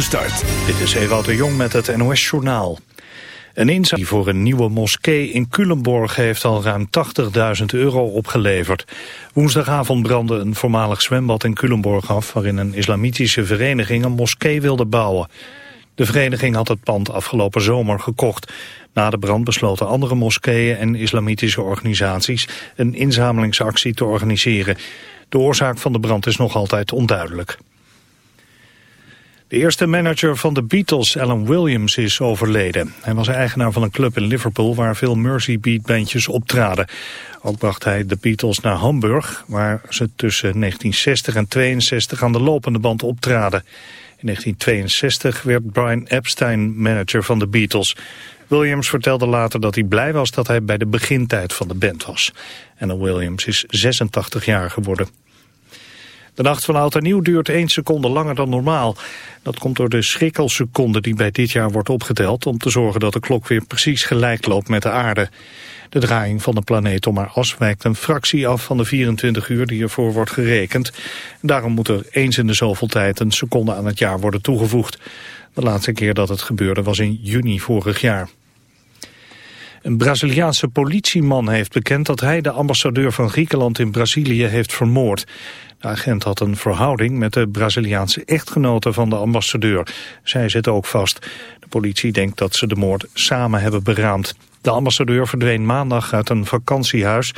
Start. Dit is Ewout de Jong met het NOS-journaal. Een inzet voor een nieuwe moskee in Culemborg heeft al ruim 80.000 euro opgeleverd. Woensdagavond brandde een voormalig zwembad in Culemborg af... waarin een islamitische vereniging een moskee wilde bouwen. De vereniging had het pand afgelopen zomer gekocht. Na de brand besloten andere moskeeën en islamitische organisaties... een inzamelingsactie te organiseren. De oorzaak van de brand is nog altijd onduidelijk. De eerste manager van de Beatles, Alan Williams, is overleden. Hij was eigenaar van een club in Liverpool waar veel Mercy Beat bandjes optraden. Ook bracht hij de Beatles naar Hamburg, waar ze tussen 1960 en 62 aan de lopende band optraden. In 1962 werd Brian Epstein manager van de Beatles. Williams vertelde later dat hij blij was dat hij bij de begintijd van de band was. Alan Williams is 86 jaar geworden. De nacht van oud en nieuw duurt 1 seconde langer dan normaal. Dat komt door de schrikkelseconde die bij dit jaar wordt opgeteld... om te zorgen dat de klok weer precies gelijk loopt met de aarde. De draaiing van de planeet om haar as wijkt een fractie af van de 24 uur die ervoor wordt gerekend. Daarom moet er eens in de zoveel tijd een seconde aan het jaar worden toegevoegd. De laatste keer dat het gebeurde was in juni vorig jaar. Een Braziliaanse politieman heeft bekend dat hij de ambassadeur van Griekenland in Brazilië heeft vermoord. De agent had een verhouding met de Braziliaanse echtgenote van de ambassadeur. Zij zit ook vast. De politie denkt dat ze de moord samen hebben beraamd. De ambassadeur verdween maandag uit een vakantiehuis.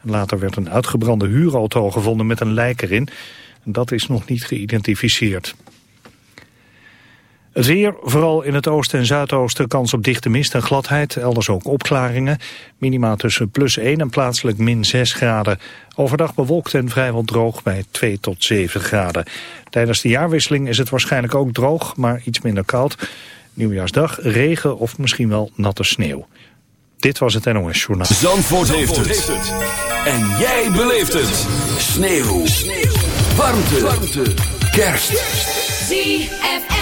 Later werd een uitgebrande huurauto gevonden met een lijk erin. Dat is nog niet geïdentificeerd. Het weer, vooral in het oosten en zuidoosten, kans op dichte mist en gladheid. Elders ook opklaringen. Minima tussen plus 1 en plaatselijk min 6 graden. Overdag bewolkt en vrijwel droog bij 2 tot 7 graden. Tijdens de jaarwisseling is het waarschijnlijk ook droog, maar iets minder koud. Nieuwjaarsdag regen of misschien wel natte sneeuw. Dit was het NOS Journaal. Zandvoort, Zandvoort heeft, het. En jij beleeft het. Sneeuw. sneeuw. Warmte. Warmte. Kerst. ZFM.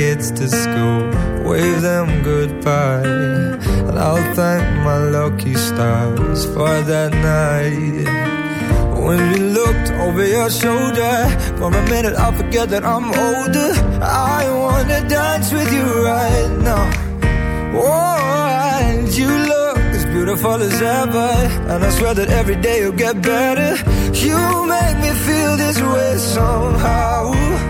kids to school, wave them goodbye. And I'll thank my lucky stars for that night. When we looked over your shoulder, for a minute I forget that I'm older. I wanna dance with you right now. Oh, and you look as beautiful as ever. And I swear that every day you'll get better. You make me feel this way somehow.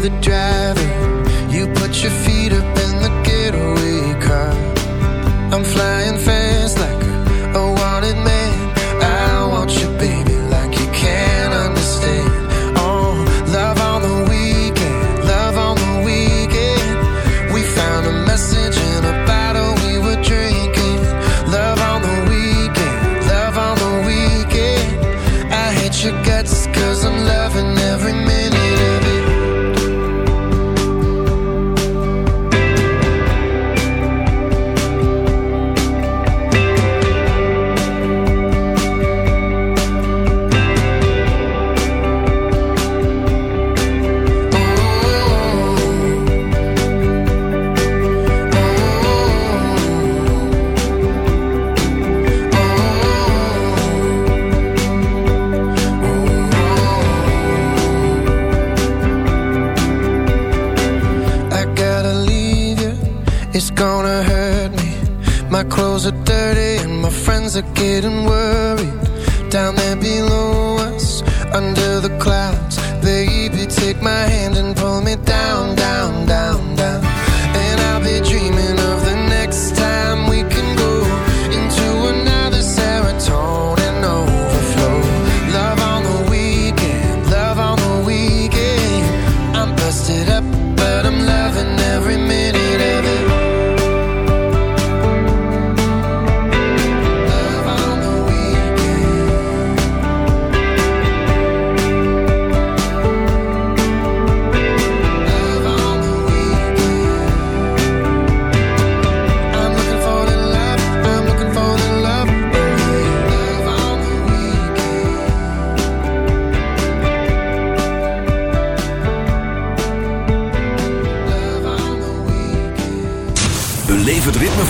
The driver.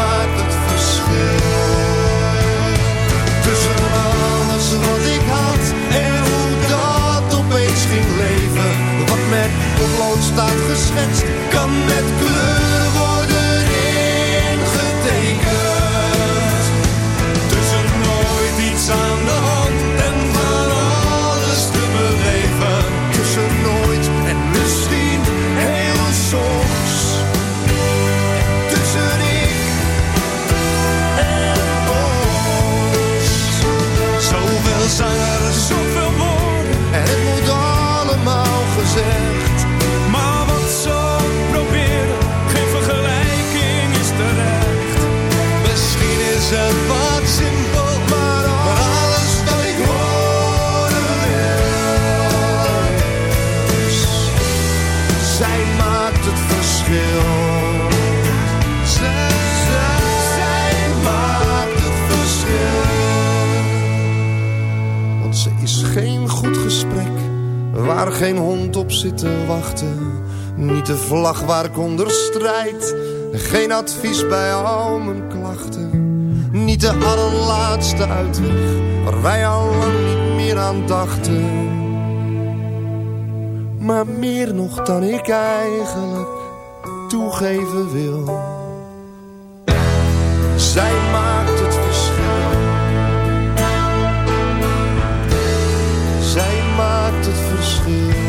Maakt het verschil. Tussen alles wat ik had en hoe dat opeens ging leven. Wat met potlood staat geschetst, kan met kleur het verschil. Zij, zij, zij maakt het verschil. Want ze is geen goed gesprek, waar geen hond op zit te wachten. Niet de vlag waar ik onder strijd, geen advies bij al mijn klachten. Niet de allerlaatste uitweg, waar wij al lang niet meer aan dachten. Maar meer nog dan ik eigenlijk toegeven wil. Zij maakt het verschil. Zij maakt het verschil.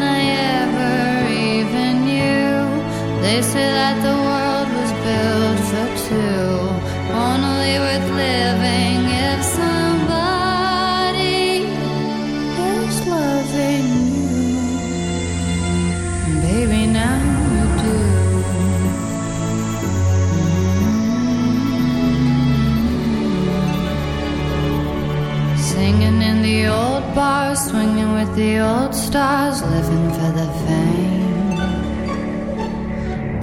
that the world was built for two, only worth living if somebody is loving you. Baby, now you do. Mm-hmm. Singing in the old bars, swinging with the old stars, living for the fame.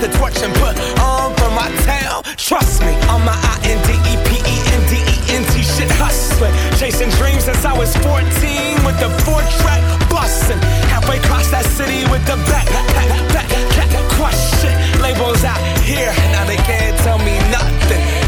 the torch and put on for my town. Trust me, on my I N D E P E N D E N T shit hustling. Chasing dreams since I was 14 with the four track busting. Halfway across that city with the back, back, back, back, crush shit. Labels out here, now they can't